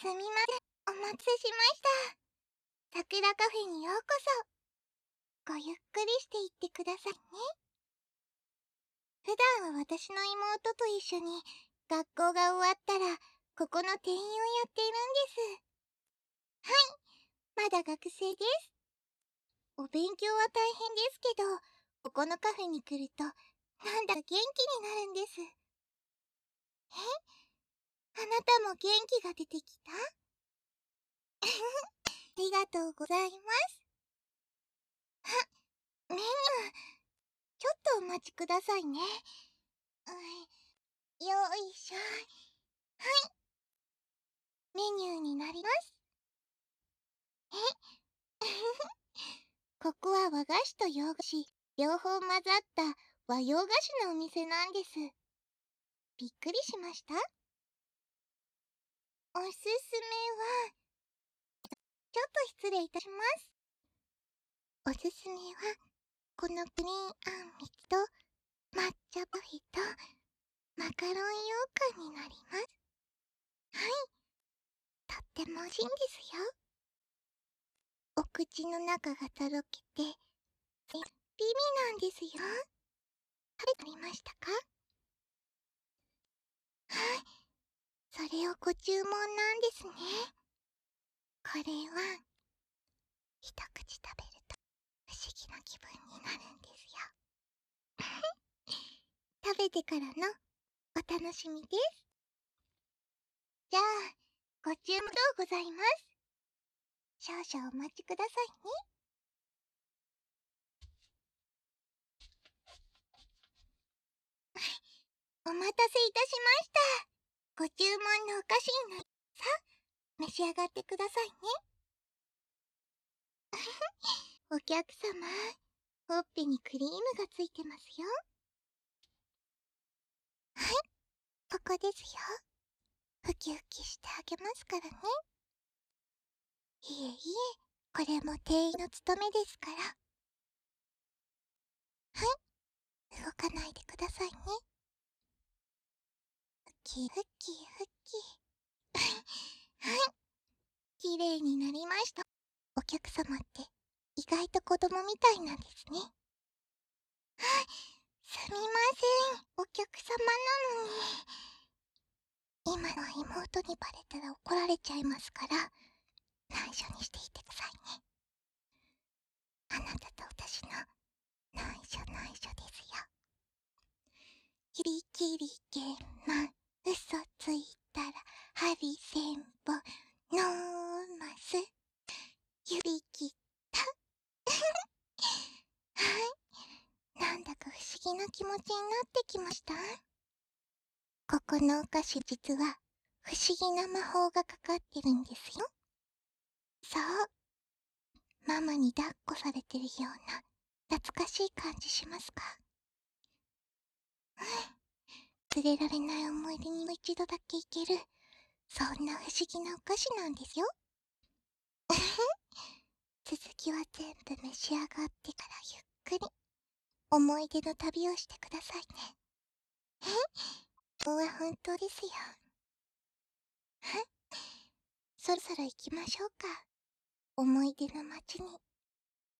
すみません、お待たせしました。桜カフェにようこそ。ごゆっくりしていってくださいね。普段は私の妹と一緒に学校が終わったらここの店員をやっているんです。はい、まだ学生です。お勉強は大変ですけど、ここのカフェに来ると、なんだか元気になるんです。あなたも元気が出てきた？ありがとうございます。あ、メニュー、ちょっとお待ちくださいね。よいしょ。はい。メニューになります。え？ここは和菓子と洋菓子、両方混ざった和洋菓子のお店なんです。びっくりしました？おすすめは、ちょっと失礼いたします。おすすめは、このプリンあんみつと抹茶パフェとマカロン羊羹になります。はい。とっても美味しいんですよ。お口の中がとろけて、絶品なんですよ。食べてみましたかはい。それをご注文なんですね。これは、一口食べると不思議な気分になるんですよ。食べてからのお楽しみです。じゃあ、ご注文どうございます。少々お待ちくださいね。お待たせいたしました。ご注文の、さあ、召し上がってくださいね。お客様、ほっぺにクリームがついてますよ。はい、ここですよ。ふきふきしてあげますからね。いえいえ、これも店員の務めですから。はい、動かないでくださいね。ふきふきふき。綺麗になりました。お客様って意外と子供みたいなんですね。はい、すみません、お客様なのに。今の妹にバレたら怒られちゃいますから、内緒にしていてくださいね。あなたと私の内緒内緒ですよ。キリキリゲンマン、嘘ついたら、ハリセンボ、ノーマス、指切った。はい。なんだか不思議な気持ちになってきました？ここのお菓子実は、不思議な魔法がかかってるんですよ。そう。ママに抱っこされてるような懐かしい感じしますか？うん。忘れられない思い出にも一度だけ行ける、そんな不思議なお菓子なんですよ。続きは全部召し上がってからゆっくり、思い出の旅をしてくださいね。えこは本当ですよ。そろそろ行きましょうか。思い出の街に。